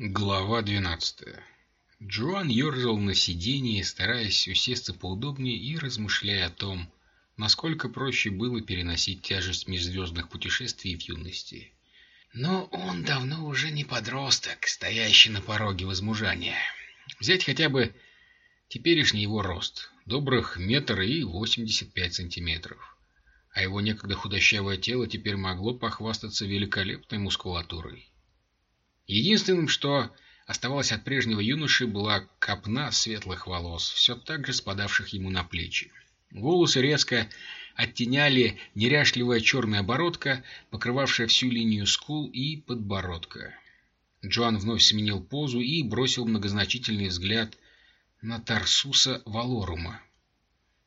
Глава 12. Джоан ерзал на сиденье, стараясь усесться поудобнее и размышляя о том, насколько проще было переносить тяжесть межзвездных путешествий в юности. Но он давно уже не подросток, стоящий на пороге возмужания. Взять хотя бы теперешний его рост, добрых метр и восемьдесят пять сантиметров. А его некогда худощавое тело теперь могло похвастаться великолепной мускулатурой. Единственным, что оставалось от прежнего юноши, была копна светлых волос, все так же спадавших ему на плечи. Волосы резко оттеняли неряшливая черная бородка, покрывавшая всю линию скул и подбородка. Джоан вновь сменил позу и бросил многозначительный взгляд на Тарсуса Валорума,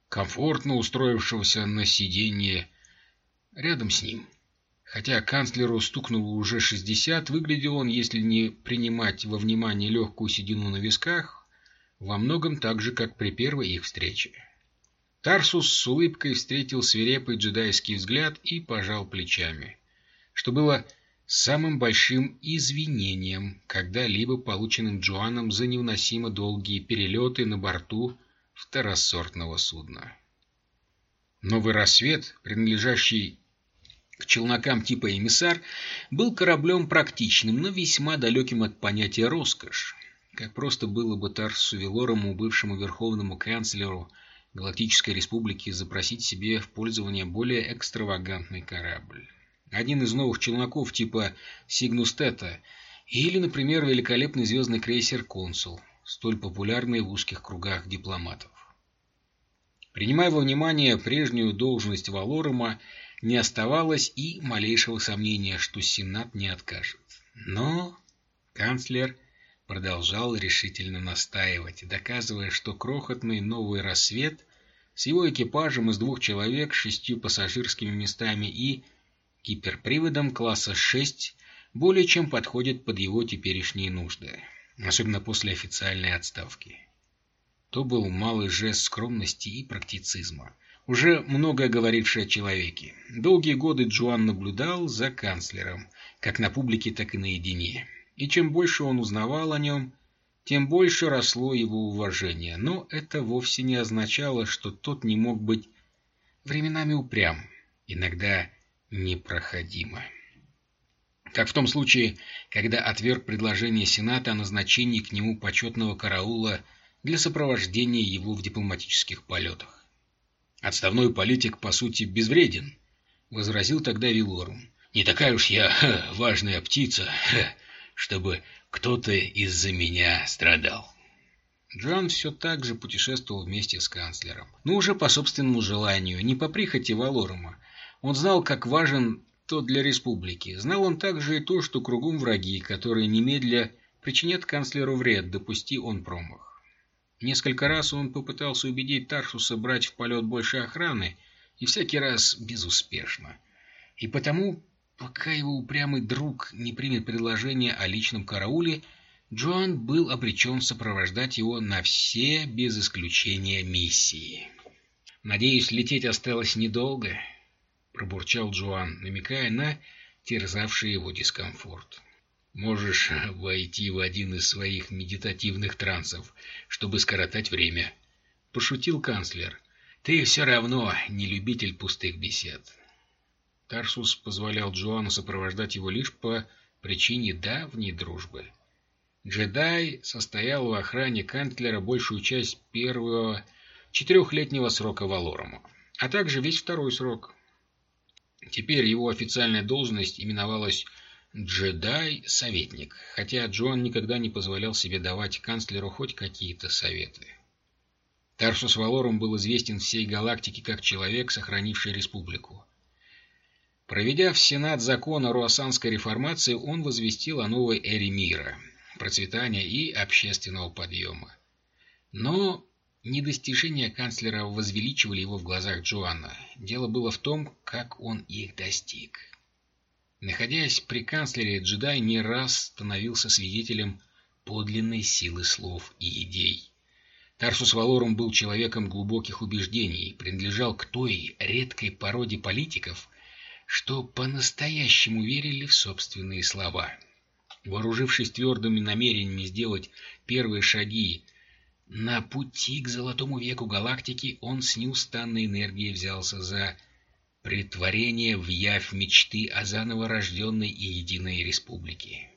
комфортно устроившегося на сиденье рядом с ним. Хотя канцлеру стукнуло уже 60, выглядел он, если не принимать во внимание легкую седину на висках, во многом так же, как при первой их встрече. Тарсус с улыбкой встретил свирепый джедайский взгляд и пожал плечами, что было самым большим извинением, когда-либо полученным Джоаном за невыносимо долгие перелеты на борту второсортного судна. Новый рассвет, принадлежащий к челнокам типа «Эмиссар», был кораблем практичным, но весьма далеким от понятия «роскошь». Как просто было бы Тарсу Велорому, бывшему верховному канцлеру Галактической Республики, запросить себе в пользование более экстравагантный корабль. Один из новых челноков типа «Сигнустета» или, например, великолепный звездный крейсер «Консул», столь популярный в узких кругах дипломатов. Принимая во внимание прежнюю должность Валорума, не оставалось и малейшего сомнения, что Сенат не откажет. Но канцлер продолжал решительно настаивать, доказывая, что крохотный новый рассвет с его экипажем из двух человек, шестью пассажирскими местами и гиперприводом класса 6 более чем подходит под его теперешние нужды, особенно после официальной отставки. То был малый жест скромности и практицизма, уже многое говоривший о человеке. Долгие годы Джоан наблюдал за канцлером, как на публике, так и наедине. И чем больше он узнавал о нем, тем больше росло его уважение. Но это вовсе не означало, что тот не мог быть временами упрям, иногда непроходимо. Как в том случае, когда отверг предложение Сената о назначении к нему почетного караула для сопровождения его в дипломатических полетах. Отставной политик, по сути, безвреден, — возразил тогда Вилорум. Не такая уж я ха, важная птица, ха, чтобы кто-то из-за меня страдал. Джон все так же путешествовал вместе с канцлером, но уже по собственному желанию, не по прихоти Валорума. Он знал, как важен тот для республики. Знал он также и то, что кругом враги, которые немедля причинят канцлеру вред, допусти он промах. Несколько раз он попытался убедить Таршуса брать в полет больше охраны, и всякий раз безуспешно. И потому, пока его упрямый друг не примет предложение о личном карауле, Джоан был обречен сопровождать его на все, без исключения, миссии. «Надеюсь, лететь осталось недолго», — пробурчал Джоан, намекая на терзавший его дискомфорт. Можешь войти в один из своих медитативных трансов, чтобы скоротать время. Пошутил канцлер. Ты все равно не любитель пустых бесед. Тарсус позволял Джоану сопровождать его лишь по причине давней дружбы. Джедай состоял в охране канцлера большую часть первого четырехлетнего срока Валорума, а также весь второй срок. Теперь его официальная должность именовалась джедай-советник, хотя Джоан никогда не позволял себе давать канцлеру хоть какие-то советы. Тарсус Валорум был известен всей галактике как человек, сохранивший республику. Проведя в Сенат закон о руассанской реформации, он возвестил о новой эре мира, процветания и общественного подъема. Но недостижения канцлера возвеличивали его в глазах Джоанна. Дело было в том, как он их достиг. Находясь при канцлере, джедай не раз становился свидетелем подлинной силы слов и идей. Тарсус Валорум был человеком глубоких убеждений, принадлежал к той редкой породе политиков, что по-настоящему верили в собственные слова. Вооружившись твердыми намерениями сделать первые шаги на пути к золотому веку галактики, он с неустанной энергией взялся за Притворение в явь мечты о заново рожденной и единой республике.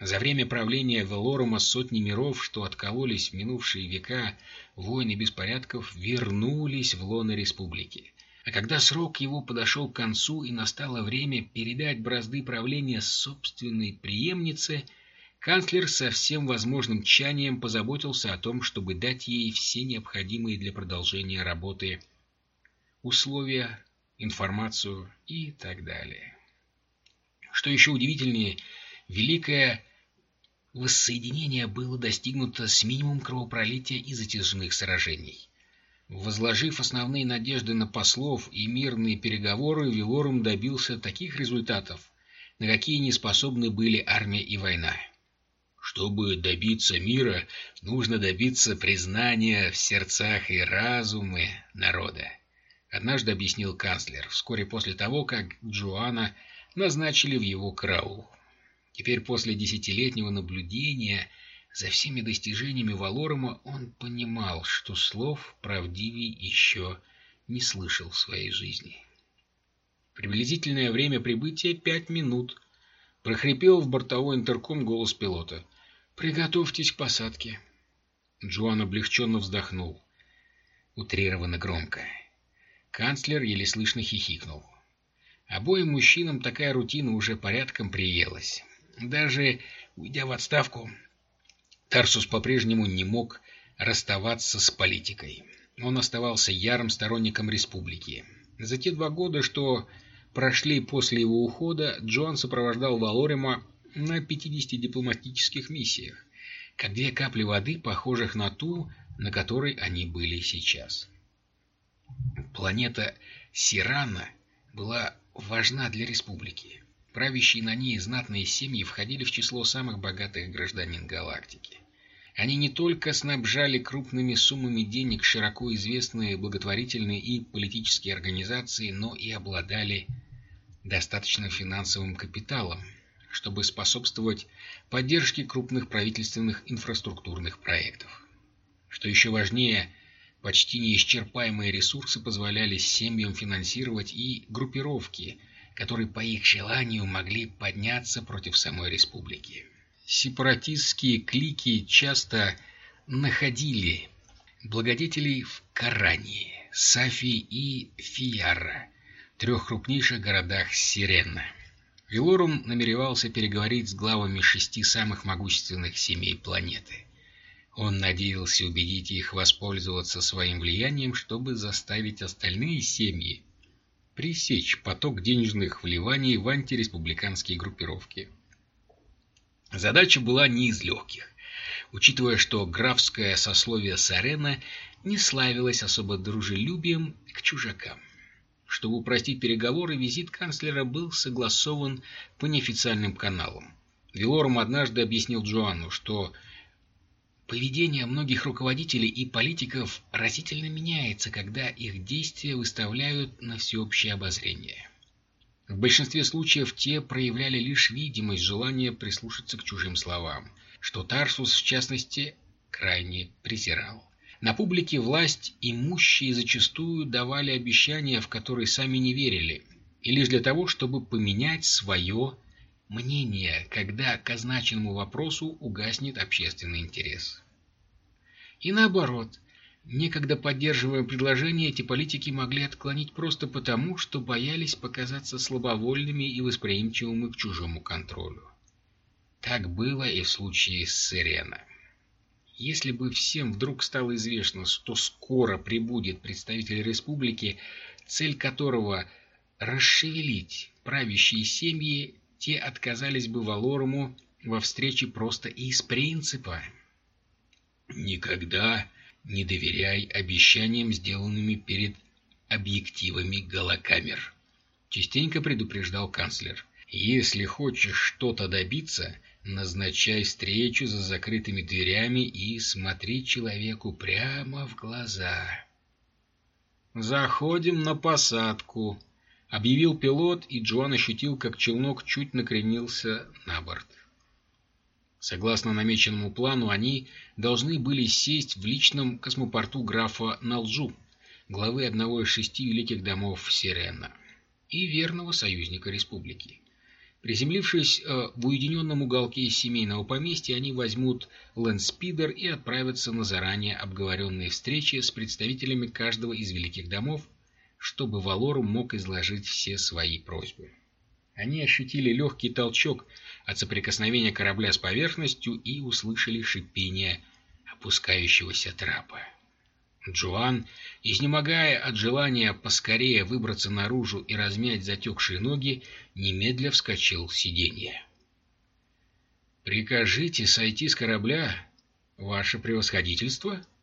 За время правления Велорума сотни миров, что откололись в минувшие века войны беспорядков, вернулись в лоно республики. А когда срок его подошел к концу и настало время передать бразды правления собственной преемнице, канцлер со всем возможным тщанием позаботился о том, чтобы дать ей все необходимые для продолжения работы условия информацию и так далее. Что еще удивительнее, великое воссоединение было достигнуто с минимумом кровопролития и затяжных сражений. Возложив основные надежды на послов и мирные переговоры, Вилорум добился таких результатов, на какие не способны были армия и война. Чтобы добиться мира, нужно добиться признания в сердцах и разуме народа. — однажды объяснил канцлер, вскоре после того, как Джоанна назначили в его караул. Теперь после десятилетнего наблюдения за всеми достижениями Валорума он понимал, что слов правдивей еще не слышал в своей жизни. Приблизительное время прибытия — пять минут. Прохрипел в бортовой интерком голос пилота. «Приготовьтесь к посадке». Джоан облегченно вздохнул. Утрированно громко. Канцлер еле слышно хихикнул. Обоим мужчинам такая рутина уже порядком приелась. Даже уйдя в отставку, Тарсус по-прежнему не мог расставаться с политикой. Он оставался ярым сторонником республики. За те два года, что прошли после его ухода, Джоан сопровождал Валорима на 50 дипломатических миссиях, как две капли воды, похожих на ту, на которой они были сейчас. Планета Сирана была важна для республики. Правящие на ней знатные семьи входили в число самых богатых гражданин галактики. Они не только снабжали крупными суммами денег широко известные благотворительные и политические организации, но и обладали достаточным финансовым капиталом, чтобы способствовать поддержке крупных правительственных инфраструктурных проектов. Что еще важнее, Почти неисчерпаемые ресурсы позволяли семьям финансировать и группировки, которые по их желанию могли подняться против самой республики. Сепаратистские клики часто находили благодетелей в Коране, Сафи и Фиара, трех крупнейших городах Сирена. Вилорум намеревался переговорить с главами шести самых могущественных семей планеты. Он надеялся убедить их воспользоваться своим влиянием, чтобы заставить остальные семьи пресечь поток денежных вливаний в антиреспубликанские группировки. Задача была не из легких, учитывая, что графское сословие Сарена не славилось особо дружелюбием к чужакам. Чтобы упростить переговоры, визит канцлера был согласован по неофициальным каналам. Вилорум однажды объяснил Джоанну, что Поведение многих руководителей и политиков разительно меняется, когда их действия выставляют на всеобщее обозрение. В большинстве случаев те проявляли лишь видимость желания прислушаться к чужим словам, что Тарсус, в частности, крайне презирал. На публике власть имущие зачастую давали обещания, в которые сами не верили, и лишь для того, чтобы поменять свое мнение, когда к означенному вопросу угаснет общественный интерес. И наоборот, некогда поддерживая предложение, эти политики могли отклонить просто потому, что боялись показаться слабовольными и восприимчивыми к чужому контролю. Так было и в случае с Сирена. Если бы всем вдруг стало известно, что скоро прибудет представитель республики, цель которого – расшевелить правящие семьи, те отказались бы Валоруму во встрече просто из принципа. Никогда не доверяй обещаниям, сделанными перед объективами голокамер. Частенько предупреждал канцлер. Если хочешь что-то добиться, назначай встречу за закрытыми дверями и смотри человеку прямо в глаза. «Заходим на посадку», — объявил пилот, и Джоан ощутил, как челнок чуть накренился на борт. Согласно намеченному плану, они должны были сесть в личном космопорту графа Налджу, главы одного из шести великих домов Сирена и верного союзника республики. Приземлившись э, в уединенном уголке семейного поместья, они возьмут лэндспидер и отправятся на заранее обговоренные встречи с представителями каждого из великих домов, чтобы Валору мог изложить все свои просьбы. Они ощутили легкий толчок от соприкосновения корабля с поверхностью и услышали шипение опускающегося трапа. Джоан, изнемогая от желания поскорее выбраться наружу и размять затекшие ноги, немедля вскочил с сиденья. «Прикажите сойти с корабля, ваше превосходительство?» —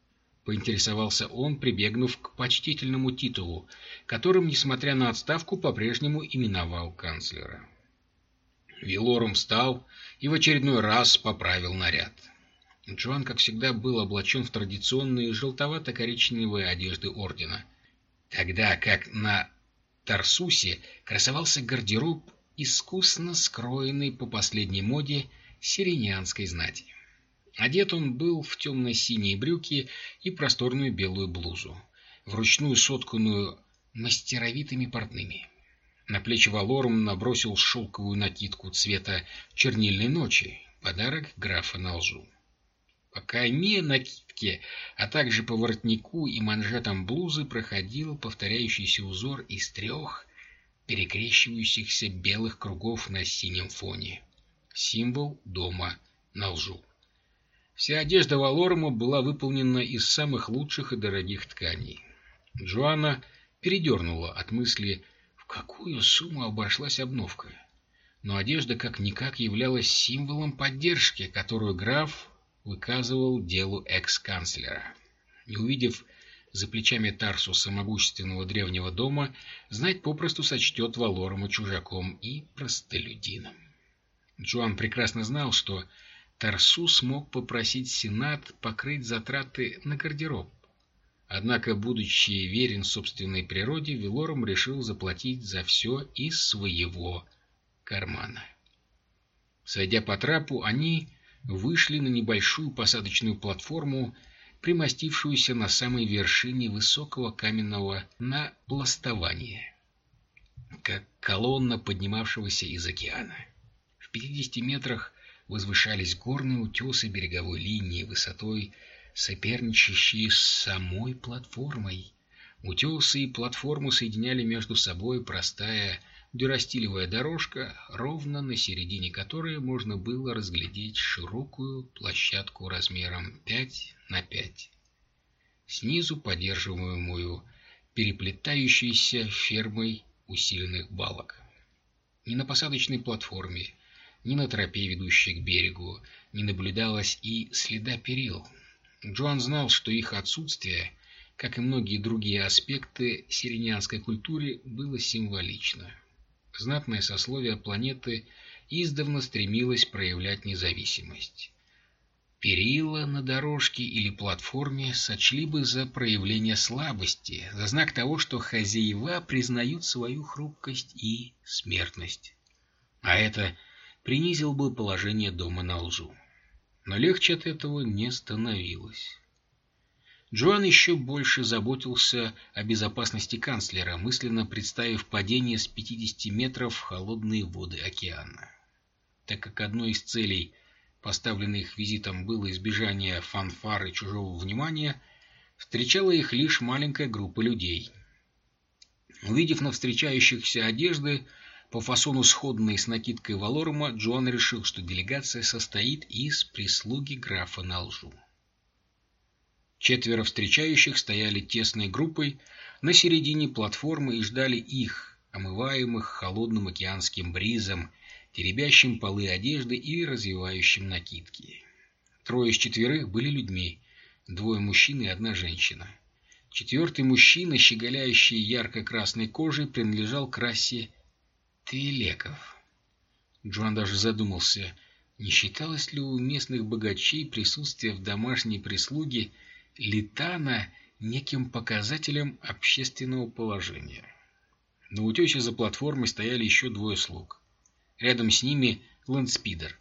поинтересовался он, прибегнув к почтительному титулу, которым, несмотря на отставку, по-прежнему именовал канцлера. Вилорум встал и в очередной раз поправил наряд. Джоан, как всегда, был облачен в традиционные желтовато-коричневые одежды ордена, тогда как на Тарсусе красовался гардероб, искусно скроенный по последней моде сиренянской знати. Одет он был в темно-синие брюки и просторную белую блузу, вручную сотканную мастеровитыми портными. На плечи Валорум набросил шелковую накидку цвета чернильной ночи, подарок графа на лжу. По кайме накидки, а также по воротнику и манжетам блузы проходил повторяющийся узор из трех перекрещивающихся белых кругов на синем фоне. Символ дома на лжу. Вся одежда Валорума была выполнена из самых лучших и дорогих тканей. Джоанна передернула от мысли, в какую сумму обошлась обновка. Но одежда как-никак являлась символом поддержки, которую граф выказывал делу экс-канцлера. Не увидев за плечами Тарсуса могущественного древнего дома, знать попросту сочтет Валорому чужаком и простолюдином. Джоан прекрасно знал, что Тарсус мог попросить Сенат покрыть затраты на гардероб. Однако, будучи верен собственной природе, Вилором решил заплатить за все из своего кармана. Сойдя по трапу, они вышли на небольшую посадочную платформу, примостившуюся на самой вершине высокого каменного напластования, как колонна поднимавшегося из океана. В 50 метрах возвышались горные утесы береговой линии высотой, соперничающие с самой платформой. Утесы и платформу соединяли между собой простая дюрастилевая дорожка, ровно на середине которой можно было разглядеть широкую площадку размером 5 на 5. Снизу поддерживаемую переплетающейся фермой усиленных балок. Ни на посадочной платформе, ни на тропе, ведущей к берегу, не наблюдалось и следа перил. Джоан знал, что их отсутствие, как и многие другие аспекты сиренянской культуры, было символично знатное сословие планеты издавна стремилось проявлять независимость. Перила на дорожке или платформе сочли бы за проявление слабости, за знак того, что хозяева признают свою хрупкость и смертность. А это принизил бы положение дома на лжу. Но легче от этого не становилось. Джоан еще больше заботился о безопасности канцлера, мысленно представив падение с 50 метров в холодные воды океана. Так как одной из целей, поставленных визитом, было избежание фанфары чужого внимания, встречала их лишь маленькая группа людей. Увидев на встречающихся одежды, по фасону сходной с накидкой Валорума, Джоан решил, что делегация состоит из прислуги графа Налжу. Четверо встречающих стояли тесной группой на середине платформы и ждали их, омываемых холодным океанским бризом, теребящим полы одежды и развивающим накидки. Трое из четверых были людьми, двое мужчин и одна женщина. Четвертый мужчина, щеголяющий ярко-красной кожей, принадлежал к расе твилеков. Джоан даже задумался, не считалось ли у местных богачей присутствие в домашней прислуге Литана неким показателем общественного положения. На утесе за платформой стояли еще двое слуг. Рядом с ними лэндспидер.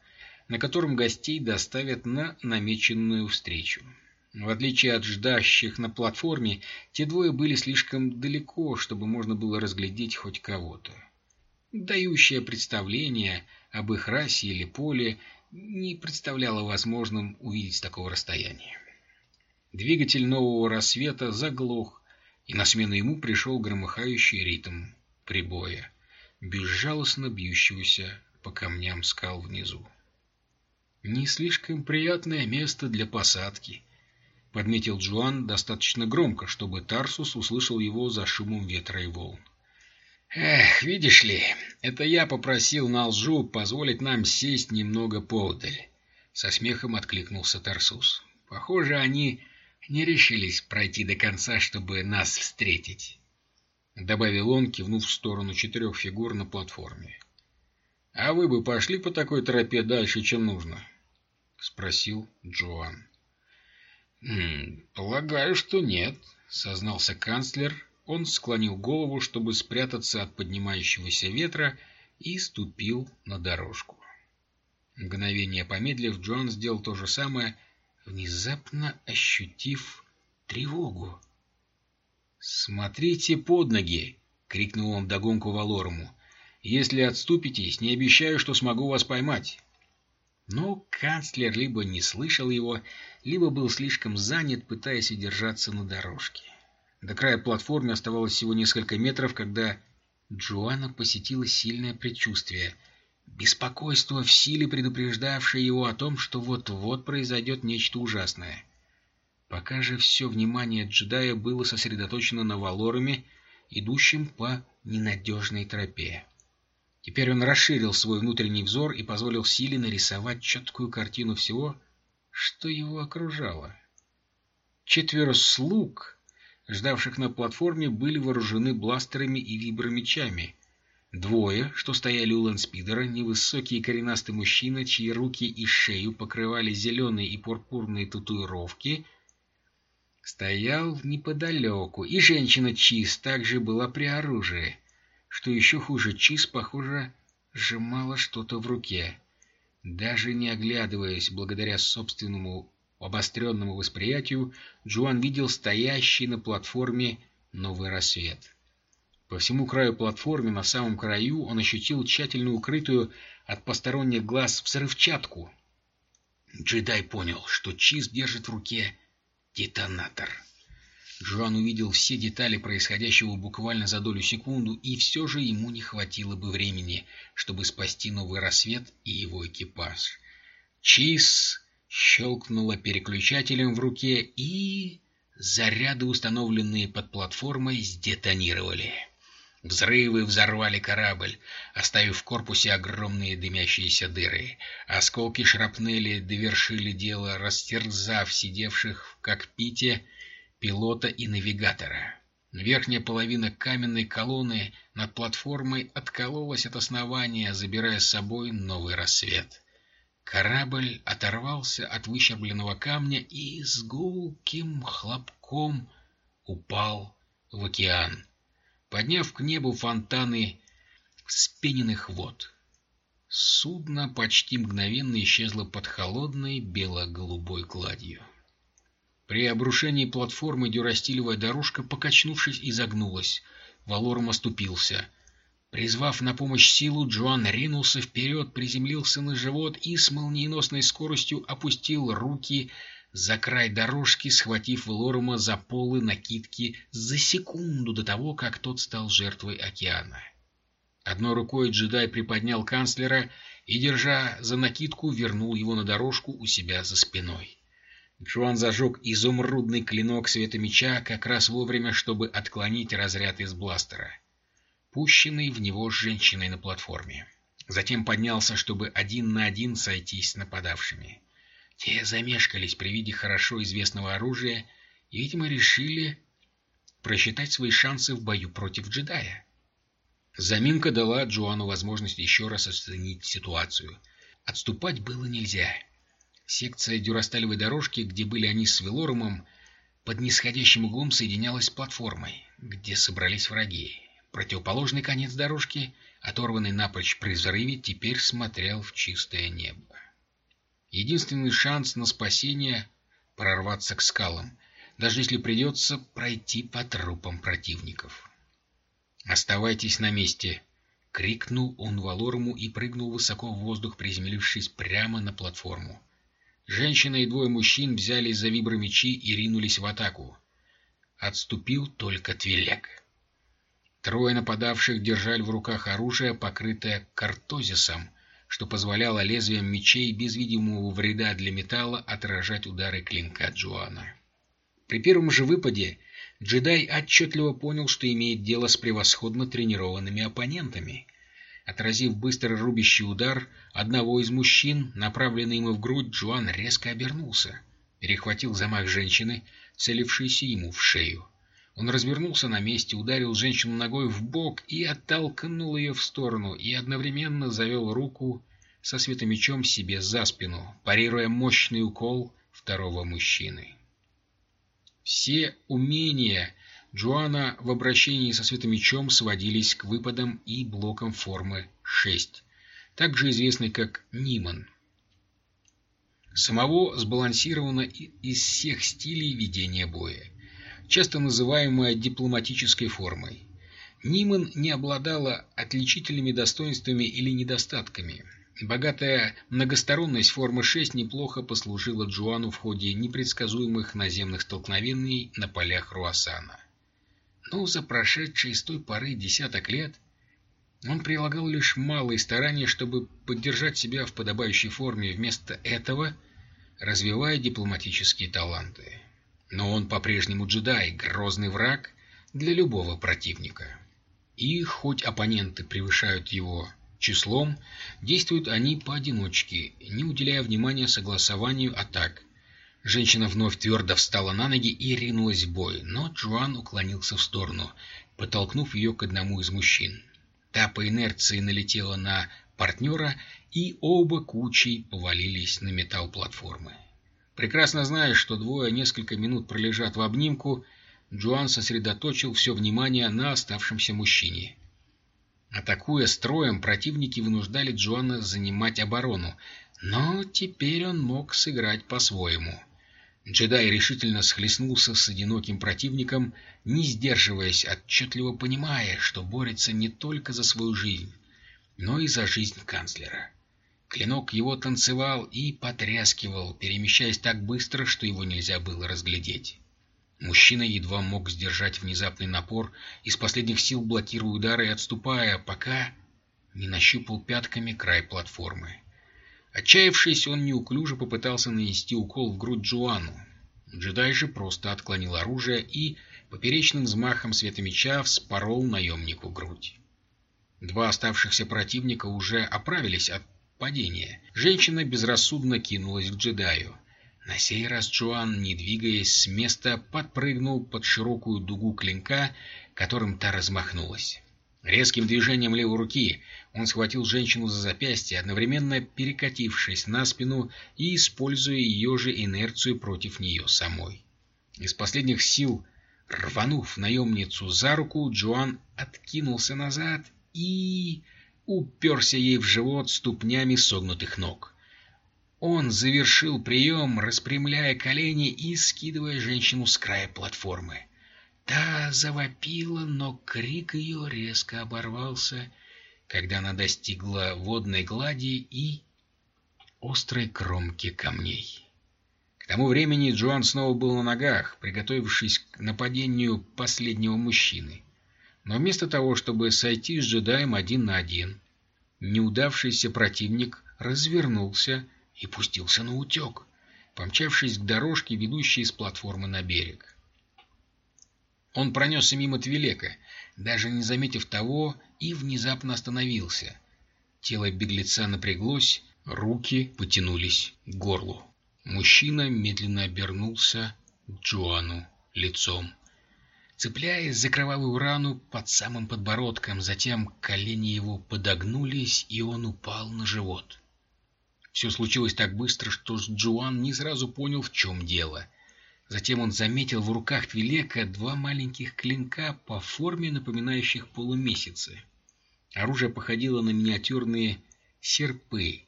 на котором гостей доставят на намеченную встречу. В отличие от ждащих на платформе, те двое были слишком далеко, чтобы можно было разглядеть хоть кого-то. Дающее представление об их расе или поле не представляло возможным увидеть такого расстояния. Двигатель нового рассвета заглох, и на смену ему пришел громыхающий ритм прибоя, безжалостно бьющегося по камням скал внизу. «Не слишком приятное место для посадки», — подметил Джоан достаточно громко, чтобы Тарсус услышал его за шумом ветра и волн. «Эх, видишь ли, это я попросил Налжу позволить нам сесть немного поодаль», — со смехом откликнулся Тарсус. «Похоже, они не решились пройти до конца, чтобы нас встретить», — добавил он, кивнув в сторону четырех фигур на платформе. «А вы бы пошли по такой тропе дальше, чем нужно?» — спросил Джоан. «Полагаю, что нет», — сознался канцлер, он склонил голову, чтобы спрятаться от поднимающегося ветра, и ступил на дорожку. Мгновение помедлив, Джон сделал то же самое, внезапно ощутив тревогу. «Смотрите под ноги!» — крикнул он вдогонку Валорому. «Если отступитесь, не обещаю, что смогу вас поймать». Но канцлер либо не слышал его, либо был слишком занят, пытаясь удержаться на дорожке. До края платформы оставалось всего несколько метров, когда Джоанна посетила сильное предчувствие. Беспокойство в силе, предупреждавшее его о том, что вот-вот произойдет нечто ужасное. Пока же все внимание джедая было сосредоточено на Валорами, идущем по ненадежной тропе. Теперь он расширил свой внутренний взор и позволил силе нарисовать четкую картину всего, что его окружало. Четверо слуг ждавших на платформе, были вооружены бластерами и вибромечами. Двое, что стояли у лэнспидера, невысокий и коренастый мужчина, чьи руки и шею покрывали зеленые и пурпурные татуировки, стоял неподалеку, и женщина Чиз также была при оружии. Что еще хуже, Чиз, похоже, сжимала что-то в руке. Даже не оглядываясь, благодаря собственному обостренному восприятию, Джоан видел стоящий на платформе новый рассвет. По всему краю платформы, на самом краю, он ощутил тщательно укрытую от посторонних глаз взрывчатку. Джедай понял, что Чиз держит в руке детонатор. Джоан увидел все детали происходящего буквально за долю секунду, и все же ему не хватило бы времени, чтобы спасти новый рассвет и его экипаж. Чиз щелкнула переключателем в руке, и заряды, установленные под платформой, сдетонировали. Взрывы взорвали корабль, оставив в корпусе огромные дымящиеся дыры. Осколки шрапнели довершили дело, растерзав сидевших в кокпите пилота и навигатора. Верхняя половина каменной колонны над платформой откололась от основания, забирая с собой новый рассвет. Корабль оторвался от выщербленного камня и с гулким хлопком упал в океан, подняв к небу фонтаны вспененных вод. Судно почти мгновенно исчезло под холодной бело-голубой гладью. При обрушении платформы дюрастилевая дорожка, покачнувшись, изогнулась. Валором оступился — Призвав на помощь силу, Джоан ринулся вперед, приземлился на живот и с молниеносной скоростью опустил руки за край дорожки, схватив Лорума за полы накидки за секунду до того, как тот стал жертвой океана. Одной рукой джедай приподнял канцлера и, держа за накидку, вернул его на дорожку у себя за спиной. Джоан зажег изумрудный клинок света меча как раз вовремя, чтобы отклонить разряд из бластера пущенный в него женщиной на платформе. Затем поднялся, чтобы один на один сойтись с нападавшими. Те замешкались при виде хорошо известного оружия и, видимо, решили просчитать свои шансы в бою против джедая. Заминка дала Джоану возможность еще раз оценить ситуацию. Отступать было нельзя. Секция дюрасталевой дорожки, где были они с Велорумом, под нисходящим углом соединялась с платформой, где собрались враги. Противоположный конец дорожки, оторванный напрочь при взрыве, теперь смотрел в чистое небо. Единственный шанс на спасение — прорваться к скалам, даже если придется пройти по трупам противников. «Оставайтесь на месте!» — крикнул он Валорому и прыгнул высоко в воздух, приземлившись прямо на платформу. Женщина и двое мужчин взялись за вибромечи и ринулись в атаку. Отступил только Твилек. Трое нападавших держали в руках оружие, покрытое картозисом, что позволяло лезвиям мечей без видимого вреда для металла отражать удары клинка Джоана. При первом же выпаде джедай отчетливо понял, что имеет дело с превосходно тренированными оппонентами. Отразив быстро рубящий удар одного из мужчин, направленный ему в грудь, Джоан резко обернулся, перехватил замах женщины, целившейся ему в шею. Он развернулся на месте, ударил женщину ногой в бок и оттолкнул ее в сторону, и одновременно завел руку со светомечом себе за спину, парируя мощный укол второго мужчины. Все умения Джоана в обращении со светомечом сводились к выпадам и блокам формы 6, также известной как Ниман. Самого сбалансировано из всех стилей ведения боя часто называемая дипломатической формой. Ниман не обладала отличительными достоинствами или недостатками. Богатая многосторонность формы 6 неплохо послужила Джоану в ходе непредсказуемых наземных столкновений на полях Руасана. Но за прошедшие с той поры десяток лет он прилагал лишь малые старания, чтобы поддержать себя в подобающей форме, вместо этого развивая дипломатические таланты. Но он по-прежнему джедай, грозный враг для любого противника. И хоть оппоненты превышают его числом, действуют они поодиночке, не уделяя внимания согласованию атак. Женщина вновь твердо встала на ноги и ринулась в бой, но Джоан уклонился в сторону, подтолкнув ее к одному из мужчин. Та по инерции налетела на партнера, и оба кучей повалились на металл платформы. Прекрасно зная, что двое несколько минут пролежат в обнимку, Джоан сосредоточил все внимание на оставшемся мужчине. Атакуя строем, противники вынуждали Джоана занимать оборону, но теперь он мог сыграть по-своему. Джедай решительно схлестнулся с одиноким противником, не сдерживаясь, отчетливо понимая, что борется не только за свою жизнь, но и за жизнь канцлера. Клинок его танцевал и потряскивал, перемещаясь так быстро, что его нельзя было разглядеть. Мужчина едва мог сдержать внезапный напор, из последних сил блокируя удары и отступая, пока не нащупал пятками край платформы. Отчаявшись, он неуклюже попытался нанести укол в грудь Джоану. Джедай же просто отклонил оружие и поперечным взмахом света меча вспорол наемнику грудь. Два оставшихся противника уже оправились от падения. Женщина безрассудно кинулась к джедаю. На сей раз Джоан, не двигаясь с места, подпрыгнул под широкую дугу клинка, которым та размахнулась. Резким движением левой руки он схватил женщину за запястье, одновременно перекатившись на спину и используя ее же инерцию против нее самой. Из последних сил, рванув наемницу за руку, Джоан откинулся назад и уперся ей в живот ступнями согнутых ног. Он завершил прием, распрямляя колени и скидывая женщину с края платформы. Та завопила, но крик ее резко оборвался, когда она достигла водной глади и острой кромки камней. К тому времени Джоан снова был на ногах, приготовившись к нападению последнего мужчины. Но вместо того, чтобы сойти с джедаем один на один, неудавшийся противник развернулся и пустился на утек, помчавшись к дорожке, ведущей с платформы на берег. Он пронесся мимо Твилека, даже не заметив того, и внезапно остановился. Тело беглеца напряглось, руки потянулись к горлу. Мужчина медленно обернулся к Джоану лицом цепляясь за кровавую рану под самым подбородком, затем колени его подогнулись, и он упал на живот. Все случилось так быстро, что Джоан не сразу понял, в чем дело. Затем он заметил в руках Твилека два маленьких клинка по форме, напоминающих полумесяцы. Оружие походило на миниатюрные серпы.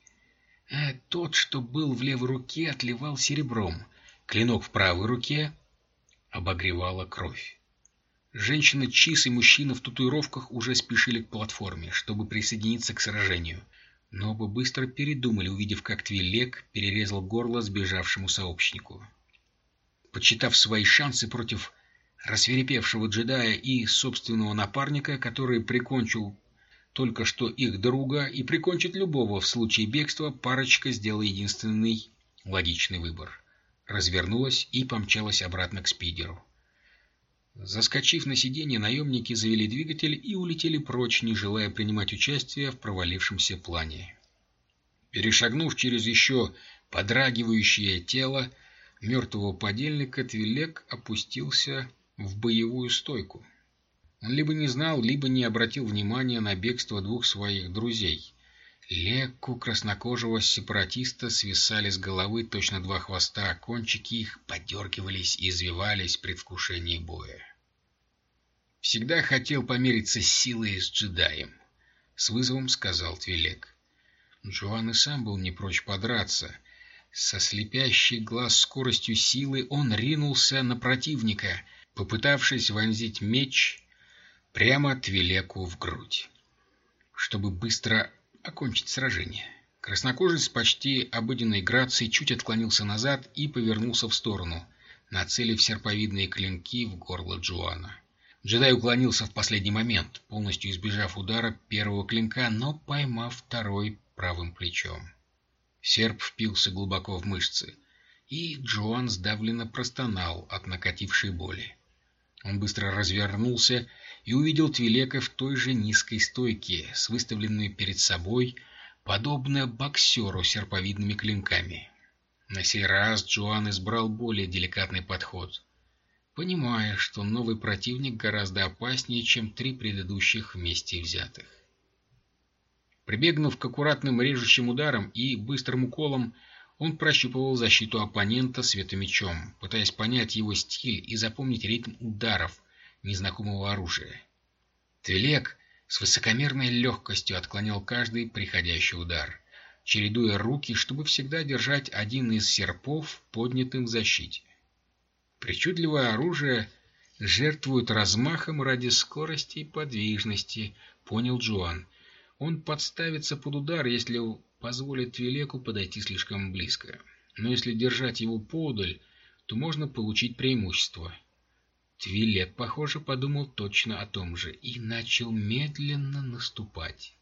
А тот, что был в левой руке, отливал серебром. Клинок в правой руке обогревала кровь. Женщина Чис и мужчина в татуировках уже спешили к платформе, чтобы присоединиться к сражению. Но оба быстро передумали, увидев, как Твилек перерезал горло сбежавшему сообщнику. Подсчитав свои шансы против рассверепевшего джедая и собственного напарника, который прикончил только что их друга и прикончит любого в случае бегства, парочка сделала единственный логичный выбор. Развернулась и помчалась обратно к спидеру. Заскочив на сиденье, наемники завели двигатель и улетели прочь, не желая принимать участие в провалившемся плане. Перешагнув через еще подрагивающее тело мертвого подельника, Твилек опустился в боевую стойку. Он либо не знал, либо не обратил внимания на бегство двух своих друзей. Лекку краснокожего сепаратиста свисали с головы точно два хвоста, а кончики их подергивались и извивались в предвкушении боя. «Всегда хотел помериться силой с джедаем», — с вызовом сказал Твилек. Джоан и сам был не прочь подраться. Со слепящей глаз скоростью силы он ринулся на противника — попытавшись вонзить меч прямо Твилеку в грудь, чтобы быстро окончить сражение. Краснокожий с почти обыденной грацией чуть отклонился назад и повернулся в сторону, нацелив серповидные клинки в горло Джоана. Джедай уклонился в последний момент, полностью избежав удара первого клинка, но поймав второй правым плечом. Серп впился глубоко в мышцы, и Джоан сдавленно простонал от накатившей боли. Он быстро развернулся и увидел Твилека в той же низкой стойке, с выставленными перед собой, подобно боксеру серповидными клинками. На сей раз Джоан избрал более деликатный подход, понимая, что новый противник гораздо опаснее, чем три предыдущих вместе взятых. Прибегнув к аккуратным режущим ударам и быстрым уколам, он прощупывал защиту оппонента светомечом, пытаясь понять его стиль и запомнить ритм ударов незнакомого оружия. Твилек с высокомерной легкостью отклонял каждый приходящий удар, чередуя руки, чтобы всегда держать один из серпов поднятым в защите. Причудливое оружие жертвует размахом ради скорости и подвижности, понял Джоан. Он подставится под удар, если позволит Твилеку подойти слишком близко. Но если держать его подаль, то можно получить преимущество. Твилек, похоже, подумал точно о том же и начал медленно наступать.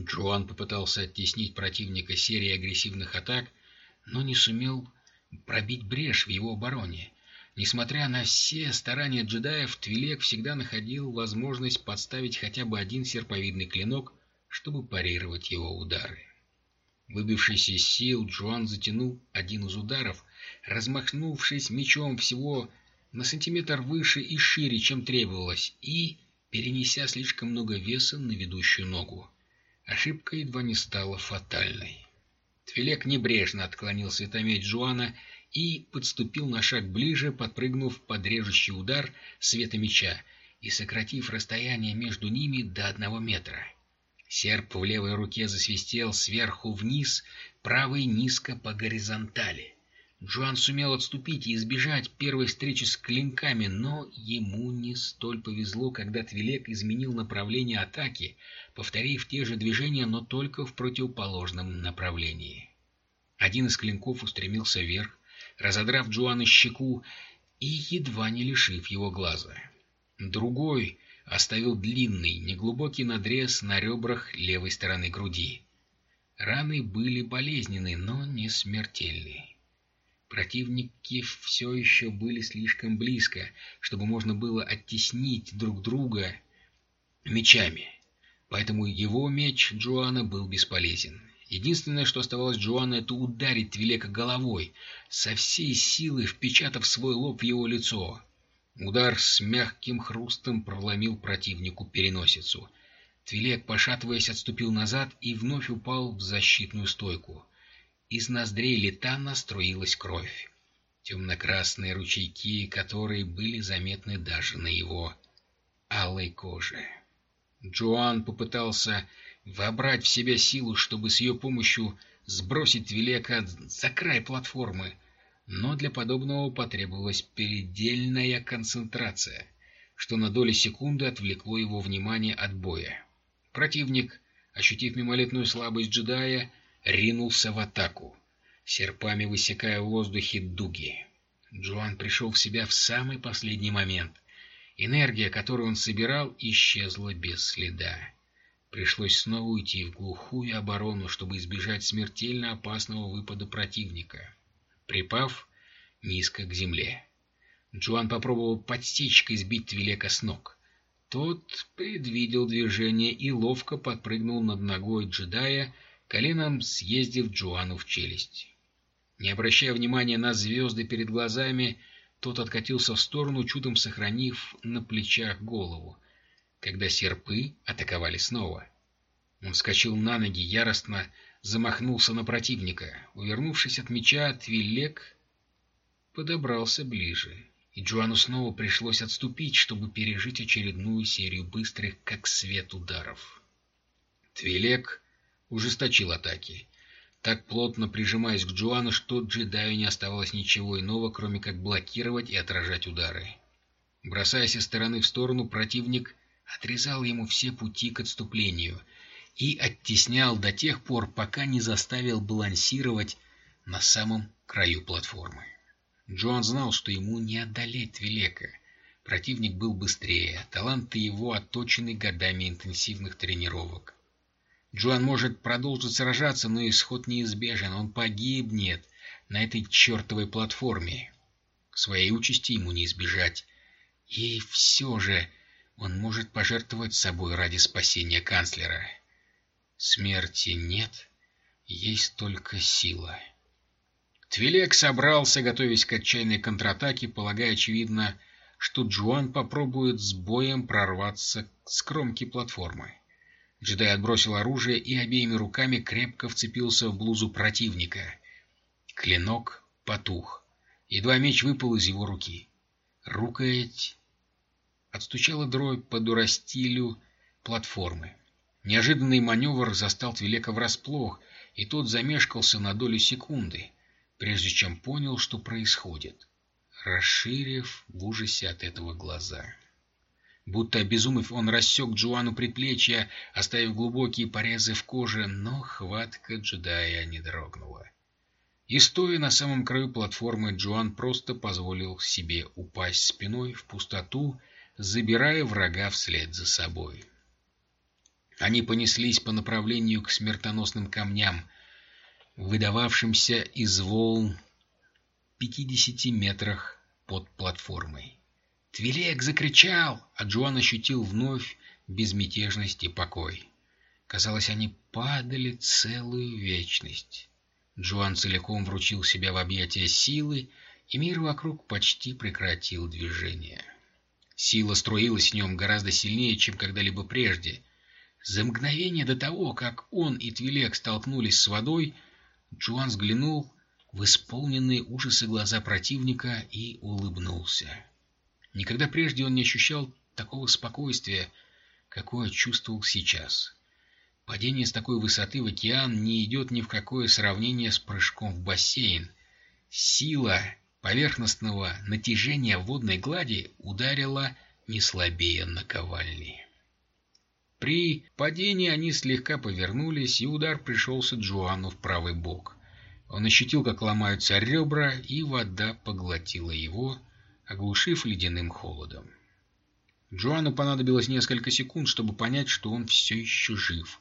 Джоан попытался оттеснить противника серией агрессивных атак, но не сумел пробить брешь в его обороне. Несмотря на все старания джедаев, Твилек всегда находил возможность подставить хотя бы один серповидный клинок чтобы парировать его удары. Выбившись из сил, Джоан затянул один из ударов, размахнувшись мечом всего на сантиметр выше и шире, чем требовалось, и перенеся слишком много веса на ведущую ногу. Ошибка едва не стала фатальной. Твилек небрежно отклонил светомеч Джоана и подступил на шаг ближе, подпрыгнув под режущий удар света меча и сократив расстояние между ними до одного метра. Серп в левой руке засвистел сверху вниз, правый низко по горизонтали. Джоан сумел отступить и избежать первой встречи с клинками, но ему не столь повезло, когда Твилек изменил направление атаки, повторив те же движения, но только в противоположном направлении. Один из клинков устремился вверх, разодрав Джоана щеку и едва не лишив его глаза. Другой оставил длинный, неглубокий надрез на ребрах левой стороны груди. Раны были болезненны, но не смертельны. Противники все еще были слишком близко, чтобы можно было оттеснить друг друга мечами. Поэтому его меч Джоана был бесполезен. Единственное, что оставалось Джоану, это ударить Твилека головой, со всей силы впечатав свой лоб в его лицо. Удар с мягким хрустом проломил противнику переносицу. Твилек, пошатываясь, отступил назад и вновь упал в защитную стойку. Из ноздрей Летана струилась кровь. Темно-красные ручейки, которые были заметны даже на его алой коже. Джоан попытался вобрать в себя силу, чтобы с ее помощью сбросить Твилека за край платформы, но для подобного потребовалась предельная концентрация, что на доли секунды отвлекло его внимание от боя. Противник, ощутив мимолетную слабость джедая, ринулся в атаку, серпами высекая в воздухе дуги. Джоан пришел в себя в самый последний момент. Энергия, которую он собирал, исчезла без следа. Пришлось снова уйти в глухую оборону, чтобы избежать смертельно опасного выпада противника, припав низко к земле. Джоан попробовал подстечкой сбить Твилека с ног. Тот предвидел движение и ловко подпрыгнул над ногой джедая, коленом съездив Джоану в челюсть. Не обращая внимания на звезды перед глазами, тот откатился в сторону, чудом сохранив на плечах голову, когда серпы атаковали снова. Он вскочил на ноги, яростно замахнулся на противника. Увернувшись от меча, Твилек подобрался ближе, и Джоану снова пришлось отступить, чтобы пережить очередную серию быстрых, как свет, ударов. Твилек ужесточил атаки так плотно прижимаясь к Джоану, что джедаю не оставалось ничего иного, кроме как блокировать и отражать удары. Бросаясь из стороны в сторону, противник отрезал ему все пути к отступлению и оттеснял до тех пор, пока не заставил балансировать на самом краю платформы. Джоан знал, что ему не одолеть Твилека. Противник был быстрее, таланты его отточены годами интенсивных тренировок. Джоан может продолжить сражаться, но исход неизбежен. Он погибнет на этой чертовой платформе. Своей участи ему не избежать. И все же он может пожертвовать собой ради спасения канцлера. Смерти нет, есть только сила. Твилек собрался, готовясь к отчаянной контратаке, полагая, очевидно, что Джоан попробует с боем прорваться с кромки платформы. Джедай отбросил оружие и обеими руками крепко вцепился в блузу противника. Клинок потух. Едва меч выпал из его руки. Рукоять отстучала дробь по дурастилю платформы. Неожиданный маневр застал Твилека врасплох, и тот замешкался на долю секунды, прежде чем понял, что происходит, расширив в ужасе от этого глаза. Будто обезумев, он рассек Джоану предплечья, оставив глубокие порезы в коже, но хватка джедая не дрогнула. И стоя на самом краю платформы, Джоан просто позволил себе упасть спиной в пустоту, забирая врага вслед за собой. Они понеслись по направлению к смертоносным камням, выдававшимся из волн в пятидесяти метрах под платформой. Твилек закричал, а Джоан ощутил вновь безмятежность и покой. Казалось, они падали целую вечность. Джоан целиком вручил себя в объятия силы, и мир вокруг почти прекратил движение. Сила струилась в нем гораздо сильнее, чем когда-либо прежде. За мгновение до того, как он и Твилек столкнулись с водой, Джоан взглянул в исполненные ужасы глаза противника и улыбнулся. Никогда прежде он не ощущал такого спокойствия, какое чувствовал сейчас. Падение с такой высоты в океан не идет ни в какое сравнение с прыжком в бассейн. Сила поверхностного натяжения водной глади ударила не слабее наковальни. При падении они слегка повернулись, и удар пришелся Джоану в правый бок. Он ощутил, как ломаются ребра, и вода поглотила его, оглушив ледяным холодом. Джоану понадобилось несколько секунд, чтобы понять, что он все еще жив.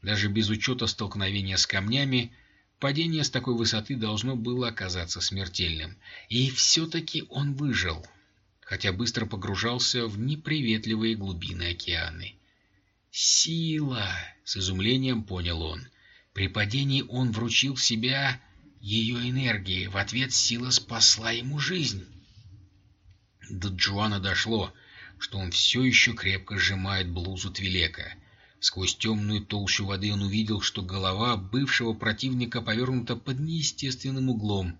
Даже без учета столкновения с камнями, падение с такой высоты должно было оказаться смертельным. И все-таки он выжил, хотя быстро погружался в неприветливые глубины океаны. «Сила!» — с изумлением понял он. При падении он вручил себя ее энергии. В ответ сила спасла ему жизнь. До Джоана дошло, что он все еще крепко сжимает блузу Твилека. Сквозь темную толщу воды он увидел, что голова бывшего противника повернута под неестественным углом.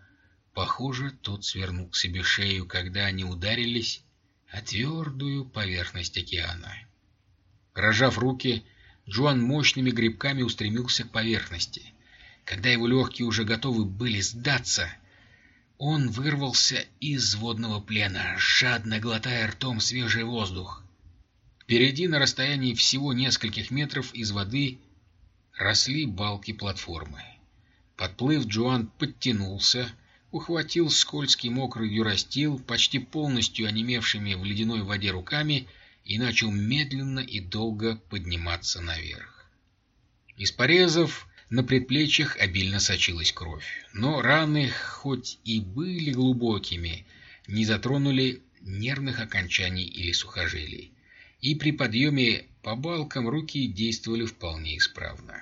Похоже, тот свернул к себе шею, когда они ударились о твердую поверхность океана. Рожав руки, Джоан мощными грибками устремился к поверхности. Когда его легкие уже готовы были сдаться, он вырвался из водного плена, жадно глотая ртом свежий воздух. Впереди, на расстоянии всего нескольких метров из воды, росли балки платформы. Подплыв, Джоан подтянулся, ухватил скользкий мокрый дюрастил почти полностью онемевшими в ледяной воде руками и начал медленно и долго подниматься наверх. Из порезов на предплечьях обильно сочилась кровь, но раны, хоть и были глубокими, не затронули нервных окончаний или сухожилий, и при подъеме по балкам руки действовали вполне исправно.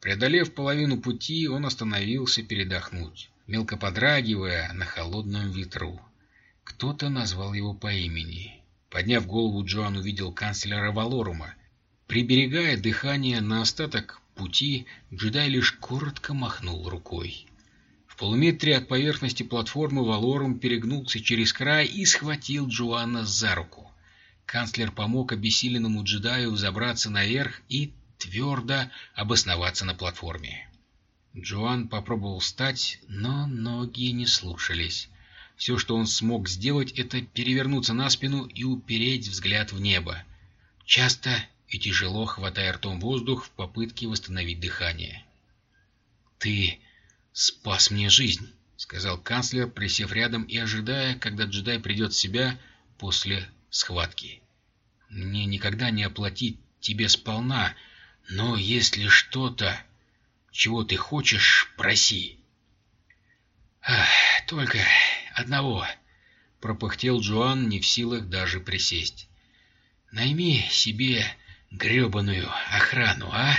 Преодолев половину пути, он остановился передохнуть, мелко подрагивая на холодном ветру. Кто-то назвал его по имени. Подняв голову, Джоан увидел канцлера Валорума. Приберегая дыхание на остаток пути, джедай лишь коротко махнул рукой. В полуметре от поверхности платформы Валорум перегнулся через край и схватил Джоана за руку. Канцлер помог обессиленному джедаю забраться наверх и твердо обосноваться на платформе. Джоан попробовал встать, но ноги не слушались. Все, что он смог сделать, это перевернуться на спину и упереть взгляд в небо. Часто и тяжело хватая ртом воздух в попытке восстановить дыхание. «Ты спас мне жизнь», — сказал канцлер, присев рядом и ожидая, когда джедай придет в себя после схватки. «Мне никогда не оплатить тебе сполна, но если что-то, чего ты хочешь, проси». «Только одного», — пропыхтел Джоан, не в силах даже присесть. «Найми себе гребаную охрану, а?